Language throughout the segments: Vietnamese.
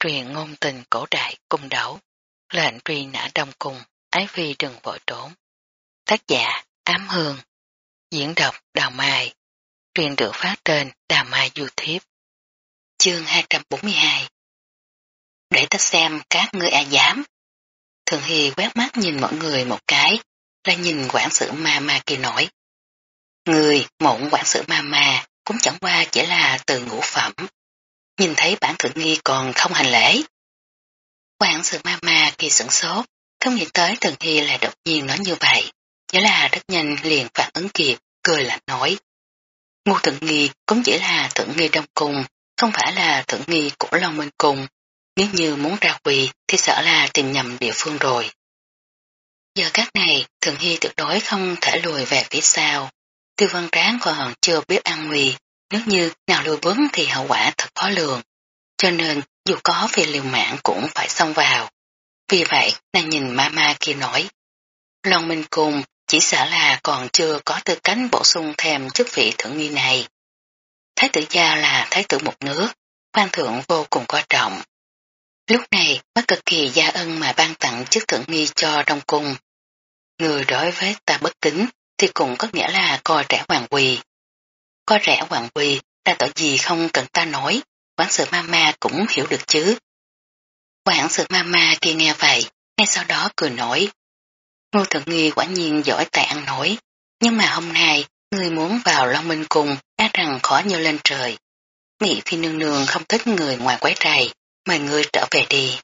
truyền ngôn tình cổ đại cung đấu, lệnh truy nã đông cung, ái phi đừng vội trốn. Tác giả Ám Hương, diễn đọc Đào Mai, truyền được phát trên Đào Mai YouTube. Chương 242 Để ta xem các ngươi ai dám. Thường Hy quét mắt nhìn mọi người một cái, là nhìn quản sự ma ma kia nổi. Người mộng quản sự ma ma cũng chẳng qua chỉ là từ ngũ phẩm. Nhìn thấy bản thượng nghi còn không hành lễ. Quảng sự ma ma kỳ sửng sốt, không nghĩ tới Tần Hy lại đột nhiên nói như vậy. Nhớ là rất nhanh liền phản ứng kịp, cười lạnh nói. Ngô thượng nghi cũng chỉ là thượng nghi đông cung, không phải là thượng nghi của Long Minh Cung. Nếu như muốn ra quỳ thì sợ là tìm nhầm địa phương rồi. Giờ các này, Thượng Hy tuyệt đối không thể lùi về phía sau. Tiêu văn tráng còn chưa biết ăn nguy, nếu như nào lùi bước thì hậu quả thật khó lường. Cho nên, dù có vì liều mạng cũng phải xông vào. Vì vậy, nàng nhìn mama kia nói. Long Minh Cung chỉ sợ là còn chưa có tư cánh bổ sung thêm chức vị thượng nghi này. Thái tử gia là thái tử một nước, quan thượng vô cùng coi trọng. Lúc này, bác cực kỳ gia ân mà ban tặng chức thượng nghi cho Đông Cung. Người đối với ta bất kính thì cũng có nghĩa là coi trẻ hoàng quỳ. Có rẻ hoàng quỳ ta tội gì không cần ta nói, quán sự mama cũng hiểu được chứ. Quản sự mama kia nghe vậy, ngay sau đó cười nổi. Ngô Thượng Nghi quả nhiên giỏi tài ăn nổi, nhưng mà hôm nay, người muốn vào Long Minh Cung, đã rằng khó như lên trời. Mỹ Phi Nương Nương không thích người ngoài quái trầy, mời người trở về đi.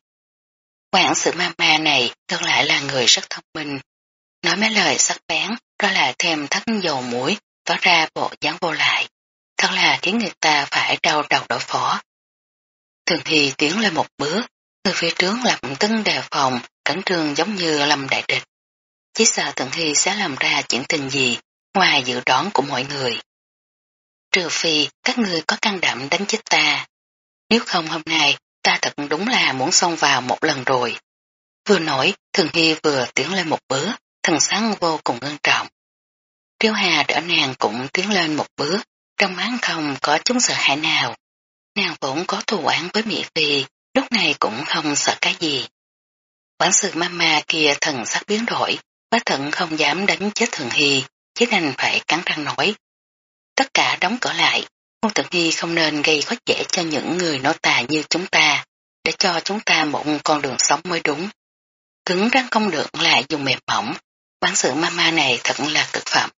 Quảng sự mama này ngược lại là người rất thông minh. Nói mấy lời sắc bén, đó là thêm thắt dầu mũi, tỏ ra bộ dáng vô lại. Thật là khiến người ta phải đau đầu đổi phó. Thường thì tiến lên một bước, người phía trước làm tưng đề phòng, cẩn trường giống như lâm đại địch. Chỉ sợ Thường Hy sẽ làm ra chuyện tình gì, ngoài dự đoán của mọi người. Trừ phi các người có can đảm đánh chết ta. Nếu không hôm nay ta thật đúng là muốn xông vào một lần rồi. Vừa nổi, Thường Hy vừa tiến lên một bước, thần sáng vô cùng ngân trọng. Tiêu Hà đỡ nàng cũng tiến lên một bước, trong mắt không có chúng sợ hãi nào. Nàng vốn có thù oán với Mỹ Phi, lúc này cũng không sợ cái gì. Quản sự mama kia thần sắc biến đổi, bá thận không dám đánh chết Thường Hy, chứ đành phải cắn răng nói. Tất cả đóng cửa lại, Ngô Thượng Hy không nên gây khó dễ cho những người nô tà như chúng ta, để cho chúng ta một con đường sống mới đúng. Cứng răng không được lại dùng mềm mỏng, quán sự mama này thật là cực phẩm.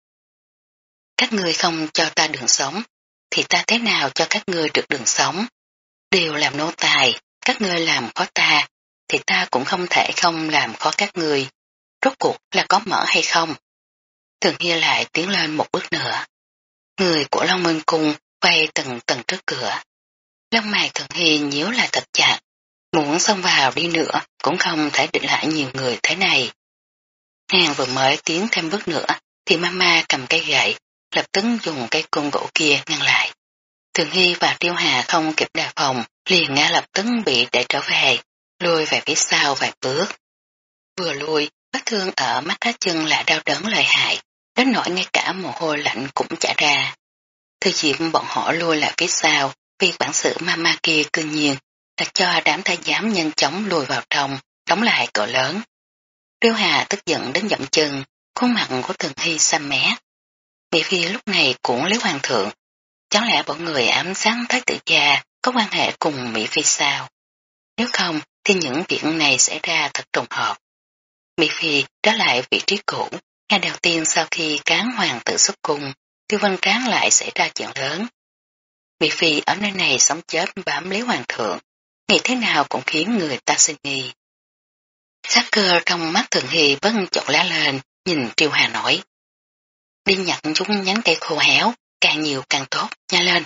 Các ngươi không cho ta đường sống, thì ta thế nào cho các ngươi được đường sống? Đều làm nô tài, các ngươi làm khó ta, thì ta cũng không thể không làm khó các ngươi. Rốt cuộc là có mở hay không? Thường Hy lại tiến lên một bước nữa. Người của Long Minh Cung quay từng tầng trước cửa. Lông mày Thường Hy nhíu lại thật chặt, muốn xông vào đi nữa cũng không thể định lại nhiều người thế này. Nàng vừa mới tiến thêm bước nữa thì mama cầm cây gậy, lập tức dùng cây cung gỗ kia ngăn lại. Thường Hy và Tiêu Hà không kịp đề phòng, liền ngã lập tức bị để trở về, lùi về phía sau vài bước. Vừa lùi, vết thương ở mắt cá chân lại đau đớn lợi hại, đến nỗi ngay cả mồ hôi lạnh cũng chả ra. Thư diệm bọn họ lùi lại phía sau, vì bản sự mama kia cư nhiên, là cho đám thái giám nhanh chóng lùi vào trong, đóng lại cửa lớn. tiêu Hà tức giận đến dậm chân, khuôn mặt của Thường Hy xăm mé. Mỹ Phi lúc này cũng lấy hoàng thượng. Chẳng lẽ bọn người ám sáng thái tử gia có quan hệ cùng Mỹ Phi sao? Nếu không thì những việc này sẽ ra thật trùng hợp. Mỹ Phi trở lại vị trí cũ, ngày đầu tiên sau khi cán hoàng tử xuất cung, tiêu văn cán lại xảy ra chuyện lớn. Mỹ Phi ở nơi này sống chết bám lấy hoàng thượng, nghĩ thế nào cũng khiến người ta sinh nghi. Sắc cơ trong mắt thường hy bất chọn lá lên, nhìn Triều Hà nói. Đi nhặt chúng nhánh cây khô héo, càng nhiều càng tốt, nha lên.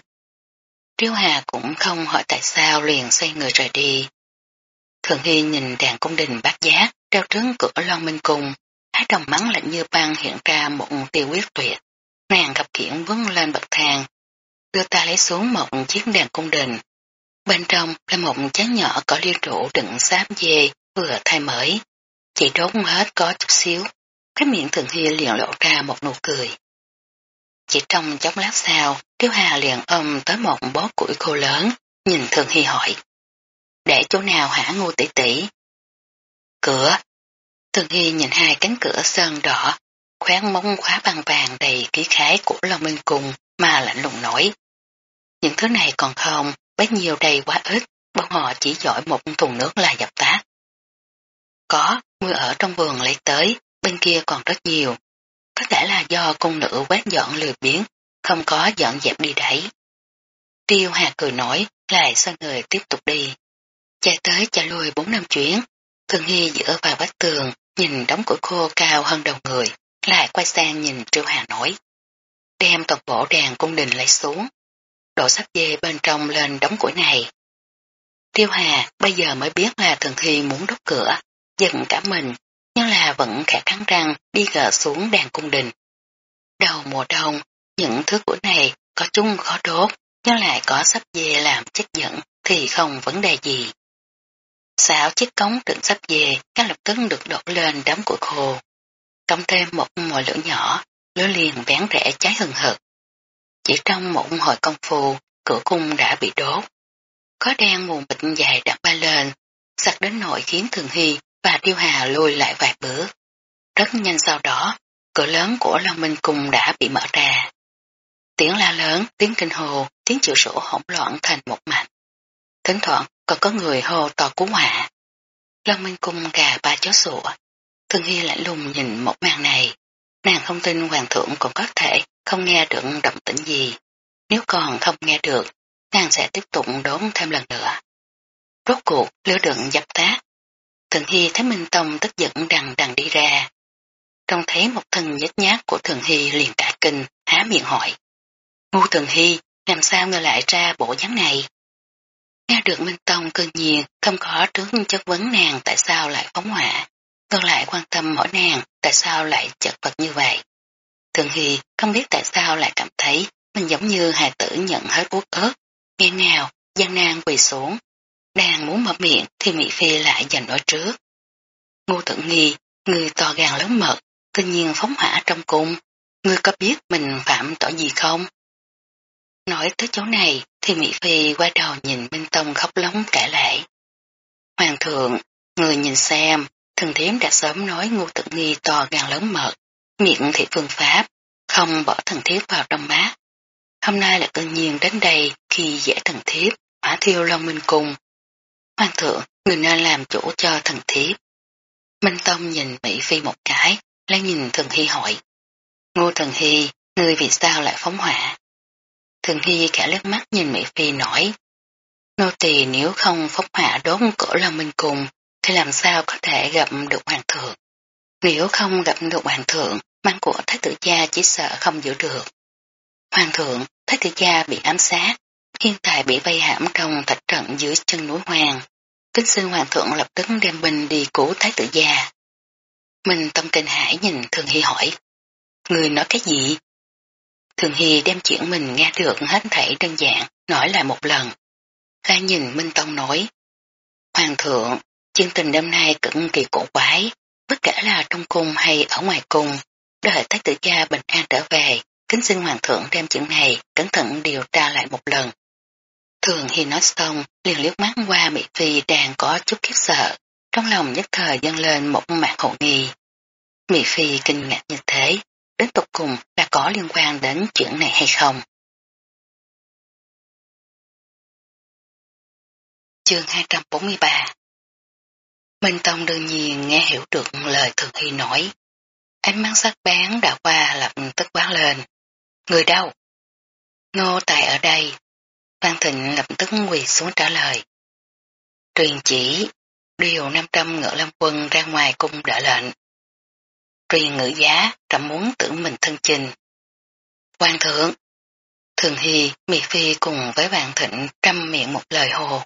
Triêu Hà cũng không hỏi tại sao liền xoay người rời đi. Thường Hy nhìn đàn cung đình bát giác treo trứng cửa Loan Minh Cung, hai đồng mắng lạnh như băng hiện ra một tiêu quyết tuyệt. Nàng gặp kiển vướng lên bậc thang, đưa ta lấy xuống một chiếc đàn cung đình. Bên trong là một chén nhỏ có liên trụ đựng sáp dê vừa thay mới. Chỉ đốt hết có chút xíu, cái miệng thường hy liền lộ ra một nụ cười. Chỉ trong chốc lát sau, Tiếu Hà liền ôm tới một bó củi khô lớn, nhìn thường hy hỏi. để chỗ nào hả ngu tỷ tỷ? Cửa. Thường Hy nhìn hai cánh cửa sơn đỏ, khoáng móng khóa bằng vàng đầy khí khái của Long Minh Cung mà lạnh lùng nổi. Những thứ này còn không, bấy nhiêu đầy quá ít, bọn họ chỉ giỏi một thùng nước là dập tắt. Có, mưa ở trong vườn lấy tới, bên kia còn rất nhiều. Có thể là do cung nữ quét dọn lười biến, không có dọn dẹp đi đấy. Tiêu Hà cười nói, lại xoay người tiếp tục đi. Chạy tới chạy lui bốn năm chuyến, Thường Hy dựa vào vách tường, nhìn đống củi khô cao hơn đầu người, lại quay sang nhìn Triêu Hà nói. Đem toàn bộ đàn cung đình lấy xuống, đổ sắp dê bên trong lên đống củi này. Tiêu Hà bây giờ mới biết là Thường Hy muốn đốt cửa, giận cả mình, nhưng là vẫn khẽ cắn răng đi gỡ xuống đàn cung đình. Đầu mùa đông, những thứ của này có chung khó đốt, nhưng lại có sắp dê làm chất dẫn thì không vấn đề gì. Sáu chiếc cống đựng sắp dê các lập tức được đổ lên đám củi khô. Cộng thêm một mồi lửa nhỏ, lửa liền bén rẽ cháy hừng hực. Chỉ trong một hồi công phu, cửa cung đã bị đốt. Có đen mù mịt dài đặt ba lên, sặc đến nỗi khiến Thường Hy và Tiêu Hà lùi lại vài bước. Rất nhanh sau đó, cửa lớn của Long Minh Cung đã bị mở ra. Tiếng la lớn, tiếng kinh hồ, tiếng chịu sổ hỗn loạn thành một mạch. Thỉnh thoảng còn có người hô to cứu hỏa. Long Minh Cung gà ba chó sủa. Thương Hy lạnh lùng nhìn một màn này. Nàng không tin hoàng thượng còn có thể không nghe được động tĩnh gì. Nếu còn không nghe được, nàng sẽ tiếp tục đốn thêm lần nữa. Rốt cuộc, lửa đựng dập tác. Thường Hy thấy Minh Tông tức giận đằng đằng đi ra. Trông thấy một thân nhếch nhác của Thường Hy liền cả kinh, há miệng hỏi. Ngu Thường Hy, làm sao ngươi lại ra bộ dáng này? Nghe được Minh Tông cơ nhiên không có trước chất vấn nàng tại sao lại phóng hỏa, ngược lại quan tâm hỏi nàng tại sao lại chật vật như vậy. Thường Hy không biết tại sao lại cảm thấy mình giống như hài tử nhận hết uất ớt, nghe nào, gian nan quỳ xuống. Đang muốn mở miệng thì Mỹ Phi lại giành nói trước. Ngô Thượng Nghi, người to gan lớn mật, tự nhiên phóng hỏa trong cung, ngươi có biết mình phạm tội gì không? Nói tới chỗ này thì Mỹ Phi qua đầu nhìn Minh Tông khóc lóng kể lệ. Hoàng thượng, người nhìn xem, thần thiếm đã sớm nói ngô tự nghi to gan lớn mật, miệng thị phương pháp, không bỏ thần thiếp vào trong mát. Hôm nay là tự nhiên đến đây khi dễ thần thiếp, hỏa thiêu long minh cung. Hoàng thượng, người nên làm chủ cho thần thiếp. Minh Tông nhìn Mỹ Phi một cái, lại nhìn thần hy hỏi. Ngô thần hy, ngươi vì sao lại phóng hỏa? Thường Hy khẽ lướt mắt nhìn Mỹ Phi nói, nô tỳ nếu không phóng hỏa đốt cửa lòng mình cùng, thì làm sao có thể gặp được hoàng thượng. Nếu không gặp được hoàng thượng, mang của thái tử gia chỉ sợ không giữ được. Hoàng thượng, thái tử gia bị ám sát, hiện tại bị vây hãm trong thạch trận dưới chân núi hoàng. Kính sư hoàng thượng lập tức đem binh đi cứu thái tử gia. Mình tâm kinh hải nhìn Thường Hy hỏi, người nói cái gì? Thường Hy đem chuyện mình nghe được hết thảy đơn giản, nói lại một lần. Ra nhìn Minh Tông nói, Hoàng thượng, chương tình đêm nay cực kỳ cổ quái, bất kể là trong cung hay ở ngoài cung, đợi thái tử gia bình an trở về, kính xin Hoàng thượng đem chuyện này cẩn thận điều tra lại một lần. Thường Hy nói xong, liền liếc mắt qua Mỹ Phi đang có chút khiếp sợ, trong lòng nhất thời dâng lên một mạng hộ nghi. Mỹ Phi kinh ngạc như thế, đến tục cùng là có liên quan đến chuyện này hay không. Chương 243 Minh Tông đương nhiên nghe hiểu được lời Thường Hy nói. Ánh mắt sắc bén đã qua lập tức quán lên. Người đâu? Ngô Tài ở đây. Phan Thịnh lập tức quỳ xuống trả lời. Truyền chỉ, điều 500 ngựa lâm quân ra ngoài cung đỡ lệnh truyền ngữ giá, trầm muốn tự mình thân trình. Quan thượng, Thường Hy, Mỹ Phi cùng với Vạn Thịnh trăm miệng một lời hồ.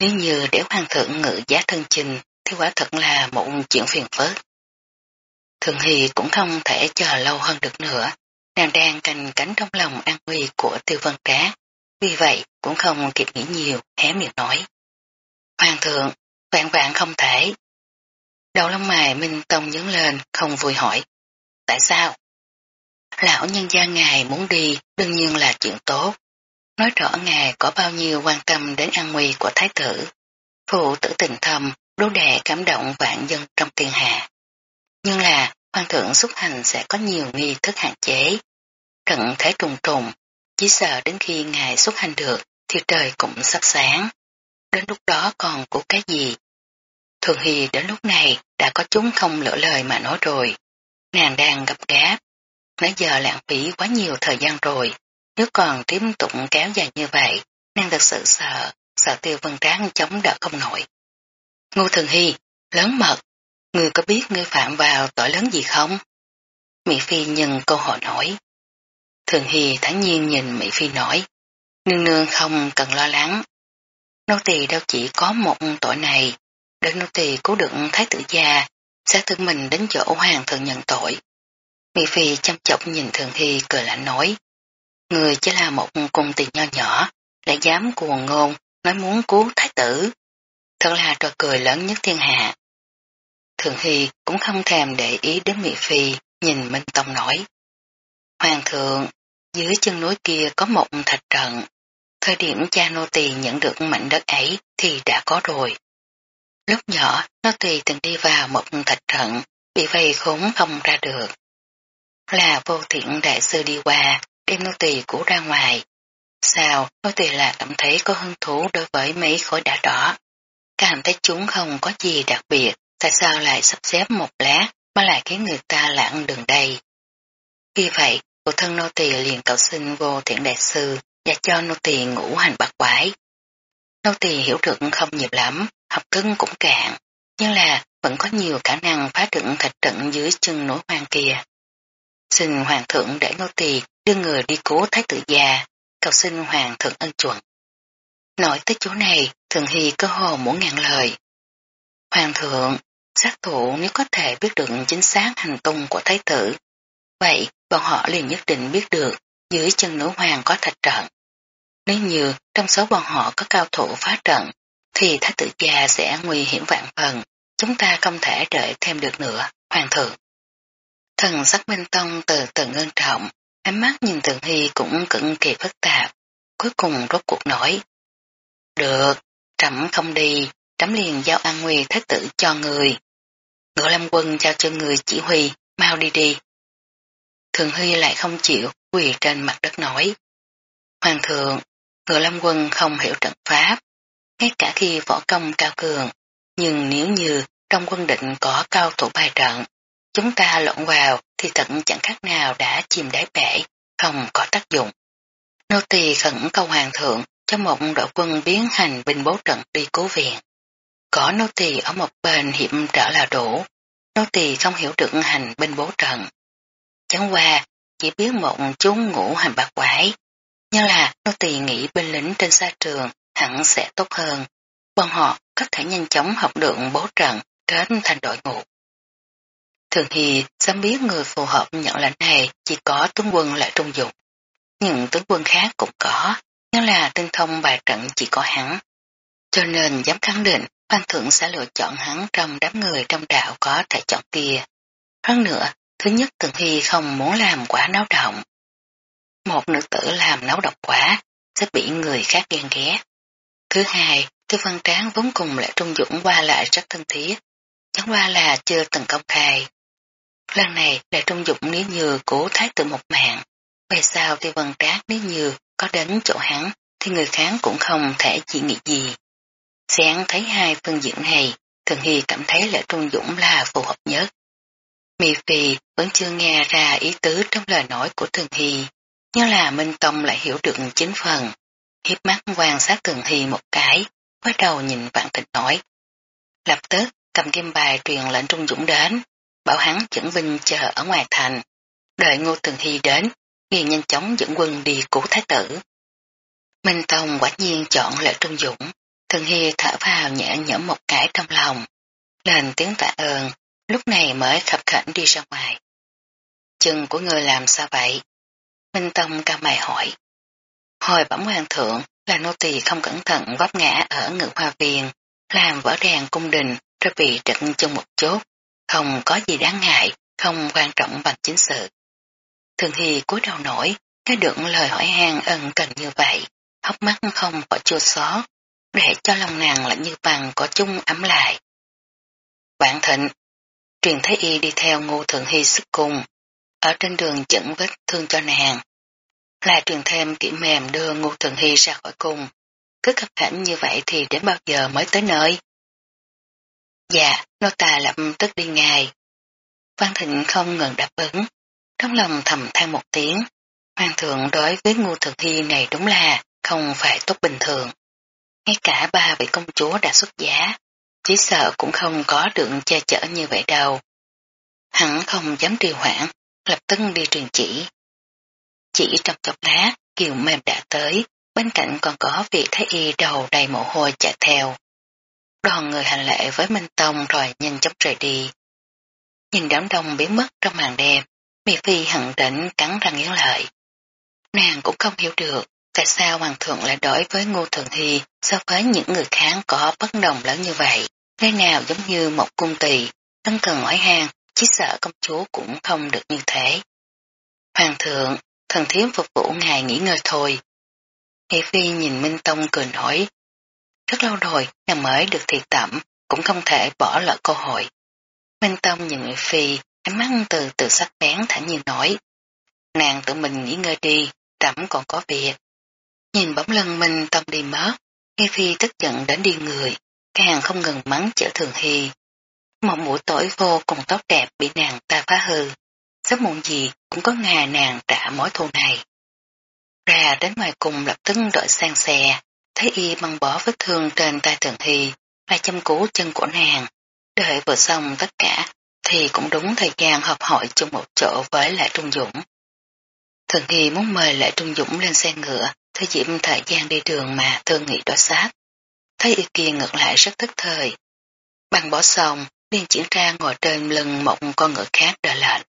Nếu như để hoàng thượng ngự giá thân trình thì quả thật là một chuyện phiền phức. Thường Hy cũng không thể chờ lâu hơn được nữa, nàng đang canh cánh trong lòng an nguy của tiêu vân trá, vì vậy cũng không kịp nghĩ nhiều, hé miệng nói. Hoàng thượng, vạn vạn không thể, Đầu lông mày Minh Tông nhấn lên, không vui hỏi. Tại sao? Lão nhân gia ngài muốn đi, đương nhiên là chuyện tốt. Nói rõ ngài có bao nhiêu quan tâm đến an nguy của thái tử. phụ tử tình thầm đố đè cảm động vạn dân trong thiên hạ. Nhưng là, hoàng thượng xuất hành sẽ có nhiều nghi thức hạn chế. Trận thế trùng trùng, chỉ sợ đến khi ngài xuất hành được thì trời cũng sắp sáng. Đến lúc đó còn của cái gì? Thường Hy đến lúc này đã có chúng không lỡ lời mà nói rồi. Nàng đang gấp gáp. Nãy giờ lãng phí quá nhiều thời gian rồi. Nếu còn tiếp tục kéo dài như vậy, nàng thật sự sợ, sợ tiêu vân tráng chống đỡ không nổi. Ngô Thường Hy, lớn mật, ngươi có biết ngươi phạm vào tội lớn gì không? Mỹ Phi nhận câu hỏi nổi. Thường Hy thản nhiên nhìn Mỹ Phi nói, nương nương không cần lo lắng. Nô tỳ đâu chỉ có một tội này, đợt nô tỳ cứu được thái tử gia, sẽ tự mình đến chỗ hoàng thượng nhận tội. Mỹ Phi chăm chọc nhìn Thường Hy cười lạnh nói, người chỉ là một cung tỳ nho nhỏ, lại dám cuồng ngôn, nói muốn cứu thái tử. Thật là trò cười lớn nhất thiên hạ. Thường Hy cũng không thèm để ý đến Mỹ Phi, nhìn Minh Tông nói. Hoàng thượng, dưới chân núi kia có một thạch trận. Thời điểm cha nô tỳ nhận được mảnh đất ấy thì đã có rồi. Lúc nhỏ, nô tỳ từng đi vào một thạch trận, bị vây khốn không ra được. Là vô thiện đại sư đi qua, đem nô tỳ cũ ra ngoài. Sao, nô tỳ là cảm thấy có hứng thú đối với mấy khối đá đỏ. Cảm thấy chúng không có gì đặc biệt, tại sao lại sắp xếp một lát mà lại khiến người ta lãng đường đây. Vì vậy, phụ thân nô tỳ liền cầu xin vô thiện đại sư và cho nô tỳ ngủ hành bạc quái. Nô tỳ hiểu được không nhiều lắm, học cưng cũng cạn, nhưng là vẫn có nhiều khả năng phá trận thạch trận dưới chân núi hoang kia. Xin hoàng thượng để nô tỳ đưa người đi cứu thái tử già, cầu xin hoàng thượng ân chuẩn. Nói tới chỗ này, thường hy cơ hồ muốn ngàn lời. Hoàng thượng, sát thủ nếu có thể biết được chính xác hành tung của thái tử, vậy bọn họ liền nhất định biết được dưới chân núi hoàng có thạch trận. Nếu như trong số bọn họ có cao thủ phá trận, thì thái tử già sẽ nguy hiểm vạn phần, chúng ta không thể đợi thêm được nữa, hoàng thượng. Thần sắc Minh Tông từ từ ngân trọng, ánh mắt nhìn Tường Hy cũng cực kỳ phức tạp, cuối cùng rốt cuộc nổi. Được, trẫm không đi, trẫm liền giao an nguy thái tử cho người. Ngựa lâm quân giao cho người chỉ huy, mau đi đi. Thường Hy lại không chịu, quỳ trên mặt đất nói. Hoàng thượng, ngựa lâm quân không hiểu trận pháp, ngay cả khi võ công cao cường, nhưng nếu như trong quân định có cao thủ bài trận, chúng ta lộn vào thì thật chẳng khác nào đã chìm đáy bể, không có tác dụng. Nô tỳ khẩn cầu hoàng thượng cho một đội quân biến hành binh bố trận đi cứu viện. Có nô tỳ ở một bên hiểm trở là đủ, nô tỳ không hiểu được hành binh bố trận. Chẳng qua, chỉ biết một chúng ngủ hành bạc quái, nhưng là nô tỳ nghĩ binh lính trên xa trường hẳn sẽ tốt hơn. Bọn họ có thể nhanh chóng học được bố trận đến thành đội ngũ. Thường thì sớm biết người phù hợp nhận lệnh này chỉ có tướng quân lại trung dụng. Những tướng quân khác cũng có, nhưng là tinh thông bài trận chỉ có hắn. Cho nên dám khẳng định quan thượng sẽ lựa chọn hắn trong đám người trong đạo có thể chọn kia. Hơn nữa, thứ nhất Thường Hy không muốn làm quá náo động. Một nữ tử làm náo độc quá sẽ bị người khác ghen ghét. Thứ hai, Tư Văn Tráng vốn cùng lại Trung Dũng qua lại rất thân thiết, chẳng qua là chưa từng công khai. Lần này lại Trung Dũng nếu như cố thái tử một mạng, về sau Tư Văn Tráng nếu như có đến chỗ hắn thì người khác cũng không thể chỉ nghĩ gì. Sáng thấy hai phương diện này, Thường Hy cảm thấy lại Trung Dũng là phù hợp nhất. Mì Phi vẫn chưa nghe ra ý tứ trong lời nói của Thường Hy, nhưng là Minh Tông lại hiểu được chính phần hiếp mắt quan sát Thường Hy một cái, bắt đầu nhìn vạn tịch nói. Lập tức cầm kim bài truyền lệnh Trung Dũng đến, bảo hắn dẫn binh chờ ở ngoài thành. Đợi Ngô Thường Hy đến, liền nhanh chóng dẫn quân đi cứu thái tử. Minh Tông quả nhiên chọn lệ Trung Dũng, Thường Hy thở vào nhẹ nhõm một cái trong lòng, lên tiếng tạ ơn, lúc này mới khập khảnh đi ra ngoài. Chân của người làm sao vậy? Minh Tông cao mày hỏi. Hồi bẩm hoàng thượng là nô tỳ không cẩn thận vấp ngã ở ngự hoa viên, làm vỡ đèn cung đình rồi bị trận chân một chốt, không có gì đáng ngại, không quan trọng bằng chính sự. Thường Hy cúi đầu nổi, cái được lời hỏi han ân cần như vậy, hốc mắt không có chua xót, để cho lòng nàng lạnh như bằng có chung ấm lại. Bạn thịnh, truyền Thái Y đi theo ngô thượng hy sức cùng, ở trên đường chẩn vết thương cho nàng. Là truyền thêm kỹ mềm đưa ngô thượng hy ra khỏi cùng cứ cấp hãnh như vậy thì đến bao giờ mới tới nơi? Dạ, nô tà lập tức đi ngài. Văn Thịnh không ngừng đáp ứng, trong lòng thầm than một tiếng. Hoàng thượng đối với ngô thượng hy này đúng là không phải tốt bình thường. Ngay cả ba vị công chúa đã xuất giá, chỉ sợ cũng không có được che chở như vậy đâu. Hắn không dám trì hoãn, lập tức đi truyền chỉ. Chỉ trong chốc lá, kiều mềm đã tới, bên cạnh còn có vị thái y đầu đầy mồ hôi chạy theo. Đoàn người hành lệ với Minh Tông rồi nhanh chóng rời đi. Nhìn đám đông biến mất trong màn đêm, Mỹ Phi hận định cắn răng nghiến lợi. Nàng cũng không hiểu được tại sao Hoàng thượng lại đối với Ngô Thường Hy so với những người khác có bất đồng lớn như vậy. Nơi nào giống như một cung tỳ, không cần hỏi hàng, chỉ sợ công chúa cũng không được như thế. Hoàng thượng, thần thiếm phục vụ ngài nghỉ ngơi thôi. Mỹ Phi nhìn Minh Tông cười nổi. rất lâu rồi nàng mới được thị tẩm, cũng không thể bỏ lỡ cơ hội. Minh Tông nhìn Mỹ Phi, ánh mắt từ từ sắc bén thản nhiên nói, nàng tự mình nghỉ ngơi đi, tẩm còn có việc. Nhìn bóng lưng Minh Tông đi mất, Mỹ Phi tức giận đến đi người, càng không ngừng mắng chở Thường Hy. Một buổi tối vô cùng tốt đẹp bị nàng ta phá hư, sớm muộn gì cũng có ngày nàng trả mối thù này. Ra đến ngoài cùng lập tức đội sang xe, thấy y băng bỏ vết thương trên tay Thường Hy, và chăm cứu chân của nàng. Đợi vừa xong tất cả, thì cũng đúng thời gian họp hội chung một chỗ với lại Trung Dũng. Thường Hy muốn mời lại Trung Dũng lên xe ngựa, thời diệm thời gian đi đường mà thương nghị đoạt sát. Thấy y kia ngược lại rất thức thời. Bằng bỏ xong, liền chuyển ra ngồi trên lưng một con ngựa khác đợi lệnh.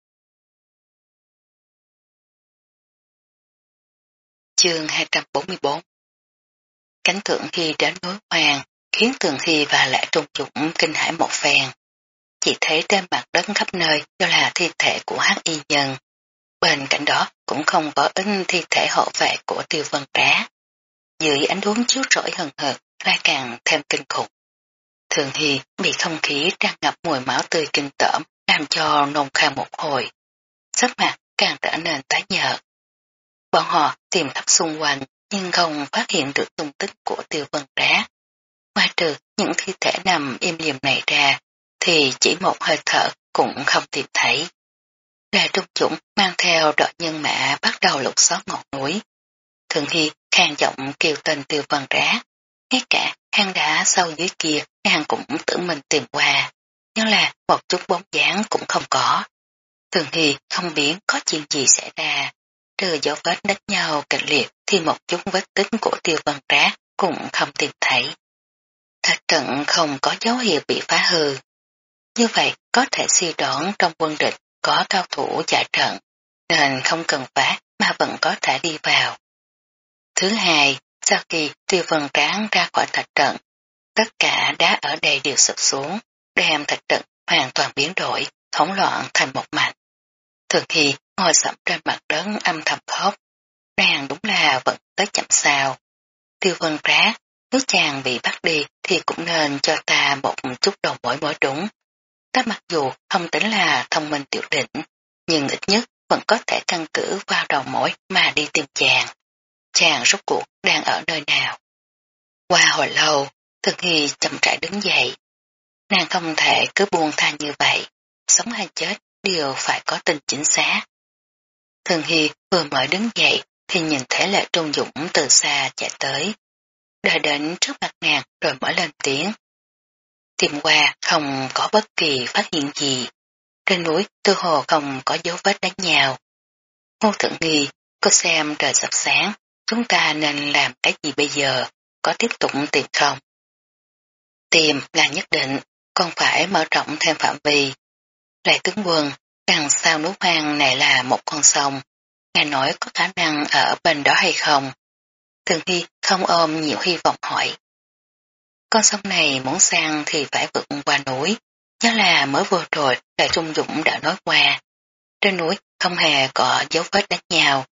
Chương 244 Cánh thượng khi đến núi hoàng, khiến thượng Hy và Lã Trung Dũng kinh hãi một phen. Chỉ thấy trên mặt đất khắp nơi do là thi thể của hắc y nhân. Bên cạnh đó cũng không có in thi thể hộ vệ của tiêu vân trá. Dưới ánh đuống chiếu rỗi hần hợt lại càng thêm kinh khủng. Thường Hy bị không khí tràn ngập mùi máu tươi kinh tởm làm cho nôn khan một hồi. Sắc mặt càng trở nên tái nhợt. Bọn họ tìm khắp xung quanh nhưng không phát hiện được tung tích của tiêu vân trá. Ngoài trừ những thi thể nằm im liềm này ra, thì chỉ một hơi thở cũng không tìm thấy. Đà trung chủng mang theo đội nhân mã bắt đầu lục xót ngọn núi. Thường Hy khang giọng kêu tên tiêu vân trá. Ngay cả hang đá sâu dưới kia nàng cũng tự mình tìm qua. Nhưng là một chút bóng dáng cũng không có. Thường Hy không biết có chuyện gì xảy ra. Trừ dấu vết đánh nhau kịch liệt thì một chút vết tích của tiêu văn trác cũng không tìm thấy. Thật trận không có dấu hiệu bị phá hư. Như vậy có thể suy đoán trong quân địch có cao thủ giả trận, nên không cần phá mà vẫn có thể đi vào. Thứ hai, sau khi tiêu vân tráng ra khỏi thạch trận, tất cả đá ở đây đều sụp xuống, đem thạch trận hoàn toàn biến đổi, hỗn loạn thành một mạch. Thường thì ngồi sẫm trên mặt đất âm thầm khóc, nàng đúng là vẫn tới chậm sao. Tiêu vân trá, nếu chàng bị bắt đi thì cũng nên cho ta một chút đầu mỗi mỗi đúng. Ta mặc dù không tính là thông minh tiểu đỉnh, nhưng ít nhất vẫn có thể căn cứ vào đầu mỗi mà đi tìm chàng. Chàng rốt cuộc đang ở nơi nào? Qua hồi lâu, Thực nghi chậm rãi đứng dậy. Nàng không thể cứ buông tha như vậy, sống hay chết đều phải có tình chính xác. Thường Hy vừa mới đứng dậy thì nhìn thấy lệ trung dũng từ xa chạy tới. Đợi đến trước mặt nàng rồi mở lên tiếng. Tìm qua không có bất kỳ phát hiện gì. Trên núi tư hồ không có dấu vết đánh nhau. Ngô thượng nghi, có xem trời sập sáng, chúng ta nên làm cái gì bây giờ, có tiếp tục tìm không? Tìm là nhất định, còn phải mở rộng thêm phạm vi. Lại tướng quân, đằng sau núi hoang này là một con sông, nghe nói có khả năng ở bên đó hay không? Thường Hy không ôm nhiều hy vọng hỏi. Con sông này muốn sang thì phải vượt qua núi, nhớ là mới vừa rồi Đại Trung Dũng đã nói qua. Trên núi không hề có dấu vết đánh nhau,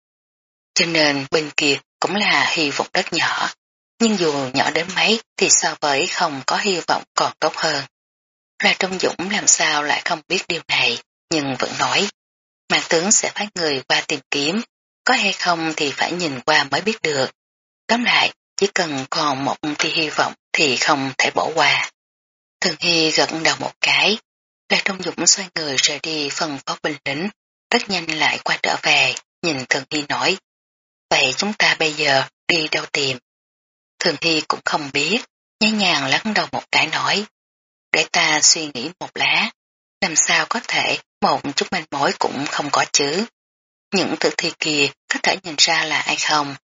cho nên bên kia cũng là hy vọng rất nhỏ, nhưng dù nhỏ đến mấy thì so với không có hy vọng còn tốt hơn. Là Trung Dũng làm sao lại không biết điều này, nhưng vẫn nói. Mạng tướng sẽ phái người qua tìm kiếm, có hay không thì phải nhìn qua mới biết được. Tóm lại, chỉ cần còn một tia hy vọng thì không thể bỏ qua. Thường Hy gật đầu một cái, Lê Trung Dũng xoay người rời đi phần phó binh lính, rất nhanh lại qua trở về, nhìn Thường Hy nói. Vậy chúng ta bây giờ đi đâu tìm? Thường Hy cũng không biết, nhẹ nhàng lắc đầu một cái nói. Để ta suy nghĩ một lá, làm sao có thể một chút manh mối cũng không có chứ. Những tử thi kia có thể nhìn ra là ai không,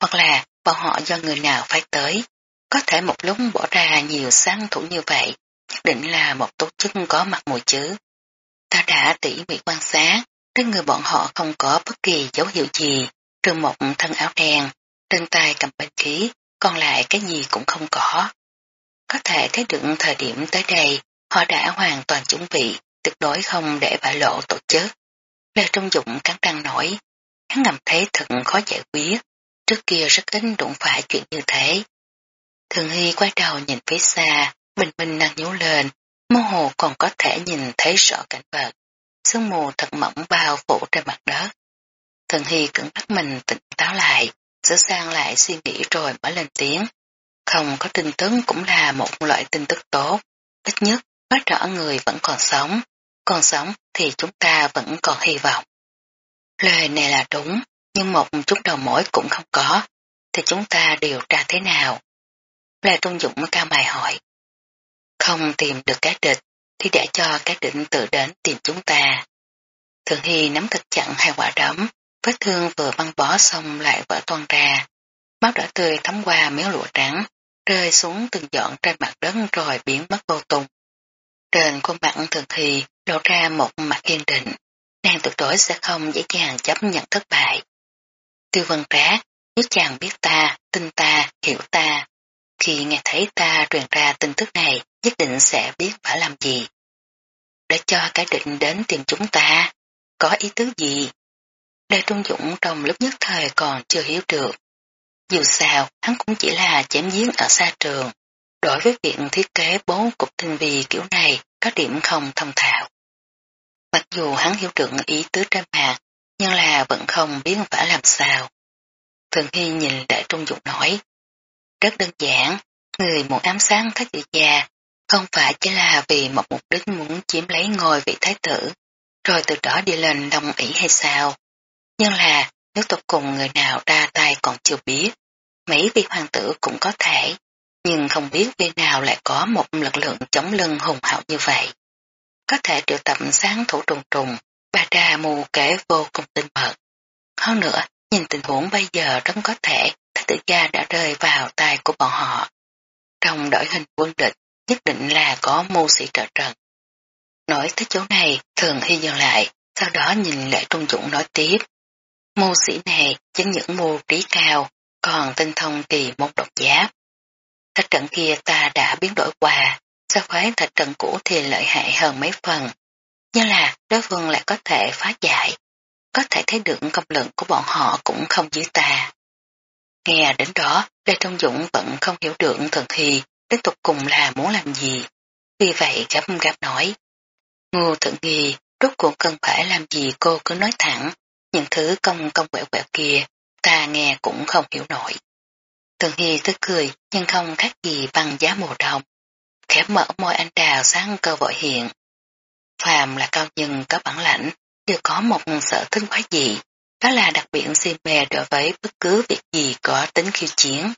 hoặc là bọn họ do người nào phải tới. Có thể một lúc bỏ ra nhiều sáng thủ như vậy, nhất định là một tổ chức có mặt mùi chứ. Ta đã tỉ mỉ quan sát, đến người bọn họ không có bất kỳ dấu hiệu gì, trừ một thân áo đen, trên tay cầm binh khí, còn lại cái gì cũng không có. Có thể thấy được thời điểm tới đây, họ đã hoàn toàn chuẩn bị, tuyệt đối không để bại lộ tổ chức. Lê Trung dũng cắn răng nổi, hắn ngầm thấy thật khó giải quyết, trước kia rất ít đụng phải chuyện như thế. Thường Hy quay đầu nhìn phía xa, bình minh đang nhú lên, mơ hồ còn có thể nhìn thấy rõ cảnh vật. Sương mù thật mỏng bao phủ trên mặt đất. Thường Hy cứng bắt mình tỉnh táo lại, sửa sang lại suy nghĩ rồi mới lên tiếng. Không có tin tức cũng là một loại tin tức tốt. Ít nhất, nói rõ người vẫn còn sống. Còn sống thì chúng ta vẫn còn hy vọng. Lời này là đúng, nhưng một chút đầu mối cũng không có. Thì chúng ta điều tra thế nào? Lê Trung Dũng cao mày hỏi. Không tìm được cái địch, thì để cho cái định tự đến tìm chúng ta. Thường Hy nắm thật chặn hai quả đấm, vết thương vừa băng bó xong lại vỡ toan ra. Máu đỏ tươi thấm qua miếng lụa trắng, rơi xuống từng dọn trên mặt đất rồi biến mất vô tung. Trên khuôn mặt Thường thì lộ ra một mặt kiên định, nàng tuyệt đối sẽ không dễ dàng chấp nhận thất bại. Tiêu vân trác, nếu chàng biết ta, tin ta, hiểu ta, khi nghe thấy ta truyền ra tin tức này, nhất định sẽ biết phải làm gì. Để cho cái định đến tìm chúng ta, có ý tứ gì? Lê Trung Dũng trong lúc nhất thời còn chưa hiểu được. Dù sao, hắn cũng chỉ là chém giếng ở xa trường. Đối với việc thiết kế bốn cục tinh vi kiểu này có điểm không thông thạo. Mặc dù hắn hiểu được ý tứ trên mặt, nhưng là vẫn không biết phải làm sao. Thường Hy nhìn Đại Trung Dũng nói, rất đơn giản, người muốn ám sáng thái tử già không phải chỉ là vì một mục đích muốn chiếm lấy ngôi vị thái tử, rồi từ đó đi lên đồng ý hay sao. Nhưng là nếu tục cùng người nào ra tay còn chưa biết, mấy vị hoàng tử cũng có thể, nhưng không biết vị nào lại có một lực lượng chống lưng hùng hậu như vậy. Có thể triệu tập sáng thủ trùng trùng, bà ra mù kể vô cùng tinh mật. Hơn nữa, nhìn tình huống bây giờ rất có thể thái tử gia đã rơi vào tay của bọn họ. Trong đội hình quân địch, nhất định là có mưu sĩ trợ trận. Nói tới chỗ này, thường hy dừng lại, sau đó nhìn lại Trung Dũng nói tiếp. Mô sĩ này chính những mô trí cao, còn tinh thông kỳ môn độc giáp. Thạch trận kia ta đã biến đổi qua, so với thạch trận cũ thì lợi hại hơn mấy phần. Nhưng là đối phương lại có thể phá giải, có thể thấy được công lượng của bọn họ cũng không dưới ta. Nghe đến đó, Lê Thông Dũng vẫn không hiểu được thần thì tiếp tục cùng là muốn làm gì. Vì vậy gấp gáp nói. Ngô thượng nghi, rốt cuộc cần phải làm gì cô cứ nói thẳng, những thứ công công quẹo quẹo kia, ta nghe cũng không hiểu nổi. Thường Hy tức cười, nhưng không khác gì bằng giá mùa đông. Khép mở môi anh đào sáng cơ vội hiện. Phàm là cao nhân có bản lãnh, đều có một sở thích quá gì, đó là đặc biệt si mê đối với bất cứ việc gì có tính khiêu chiến.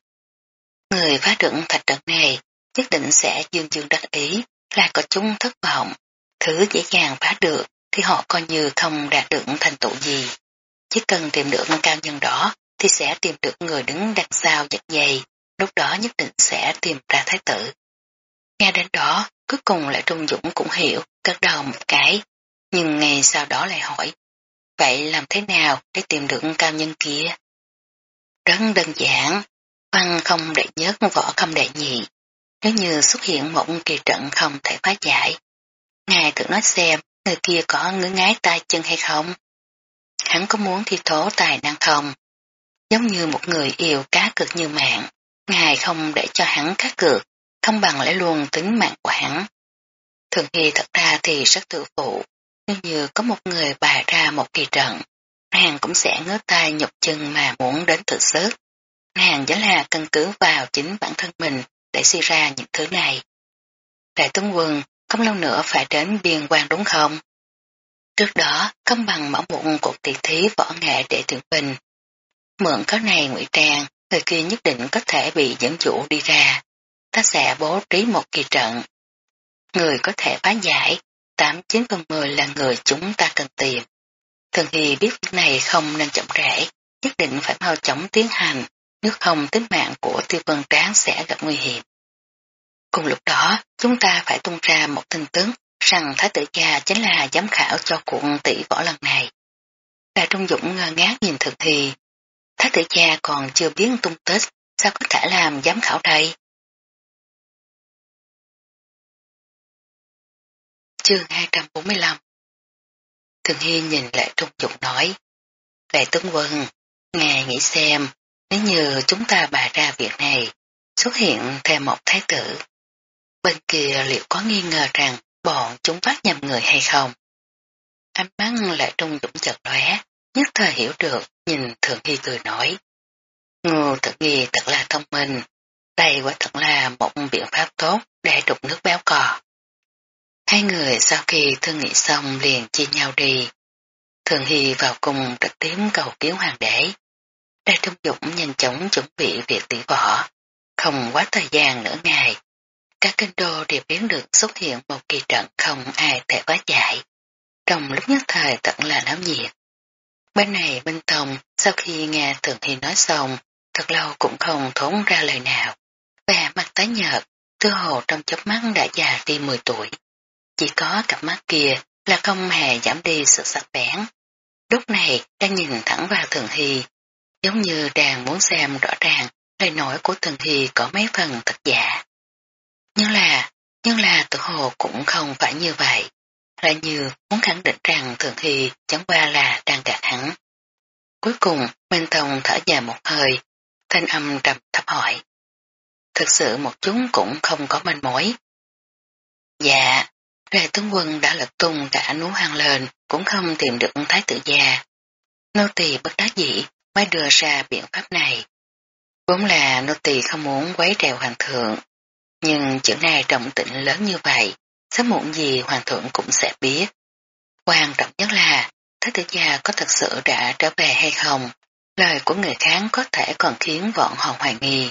Người phá được thạch trận này nhất định sẽ dương dương đắc ý, là có chúng thất vọng. Thứ dễ dàng phá được thì họ coi như không đạt được thành tựu gì. Chỉ cần tìm được cao nhân đó thì sẽ tìm được người đứng đằng sau giật dày, lúc đó nhất định sẽ tìm ra thái tử. Nghe đến đó, cuối cùng lại Trung Dũng cũng hiểu, cất đầu một cái, nhưng ngày sau đó lại hỏi, vậy làm thế nào để tìm được cao nhân kia? Rất đơn giản, văn không đệ nhất võ không đệ nhị, nếu như xuất hiện một kỳ trận không thể phá giải. Ngài thử nói xem, người kia có ngứa ngái tay chân hay không? Hắn có muốn thi thố tài năng không? Giống như một người yêu cá cực như mạng, ngài không để cho hắn cá cược, không bằng lẽ luôn tính mạng của hắn. Thường Hy thật ra thì rất tự phụ, nếu như có một người bài ra một kỳ trận, nàng cũng sẽ ngớ tay nhục chân mà muốn đến tự sức. Nàng chỉ là căn cứ vào chính bản thân mình để suy ra những thứ này. Đại tướng quân không lâu nữa phải đến biên quan đúng không? Trước đó, công bằng mở một cuộc tỷ thí võ nghệ để tuyển bình. Mượn cái này ngụy trang, người kia nhất định có thể bị dẫn dụ đi ra. Ta sẽ bố trí một kỳ trận. Người có thể phá giải, 89 phần 10 là người chúng ta cần tìm. Thường thì biết việc này không nên chậm rãi nhất định phải mau chóng tiến hành, nếu không tính mạng của tiêu vân tráng sẽ gặp nguy hiểm. Cùng lúc đó, chúng ta phải tung ra một tin tướng rằng Thái tử cha chính là giám khảo cho cuộc tỷ võ lần này. Đại Trung Dũng ngơ ngác nhìn thực thì, Thái tử cha còn chưa biết tung tích, sao có thể làm giám khảo đây? Chương 245 Thường Hy nhìn lại Trung Dũng nói, Đại tướng quân, ngài nghĩ xem, nếu như chúng ta bà ra việc này, xuất hiện thêm một thái tử, bên kia liệu có nghi ngờ rằng bọn chúng phát nhầm người hay không? Ánh mắt lại Trung Dũng chợt lóe, nhất thời hiểu được, nhìn Thường Hy cười nói. Ngô thật nghi thật là thông minh, đây quả thật là một biện pháp tốt để đục nước béo cò. Hai người sau khi thương nghị xong liền chia nhau đi. Thường Hy vào cùng trực tiếp cầu cứu hoàng đế. Đại Trung Dũng nhanh chóng chuẩn bị việc tỉ võ. Không quá thời gian nửa ngày. Các kinh đô đều biến được xuất hiện một kỳ trận không ai thể phá giải. Trong lúc nhất thời tận là náo nhiệt. Bên này Minh Tông sau khi nghe thượng hi nói xong, thật lâu cũng không thốn ra lời nào. và mặt tái nhợt, tư hồ trong chớp mắt đã già đi 10 tuổi. Chỉ có cặp mắt kia là không hề giảm đi sự sắc bén. Lúc này đang nhìn thẳng vào Thường Hy, giống như đang muốn xem rõ ràng lời nói của Thường Hy có mấy phần thật giả. Nhưng là, nhưng là tự hồ cũng không phải như vậy. Lại như muốn khẳng định rằng Thường Hy chẳng qua là đang gạt hắn. Cuối cùng, Minh Tông thở dài một hơi, thanh âm trầm thấp hỏi. Thực sự một chúng cũng không có manh mối. Dạ, Rề tướng quân đã lật tung cả núi hoang lên, cũng không tìm được thái tử già. Nô tỳ bất đắc dĩ mới đưa ra biện pháp này. Vốn là nô tỳ không muốn quấy rèo hoàng thượng, nhưng chuyện này trọng tịnh lớn như vậy, sớm muộn gì hoàng thượng cũng sẽ biết. Quan trọng nhất là, thái tử gia có thật sự đã trở về hay không? Lời của người kháng có thể còn khiến bọn họ hoài nghi.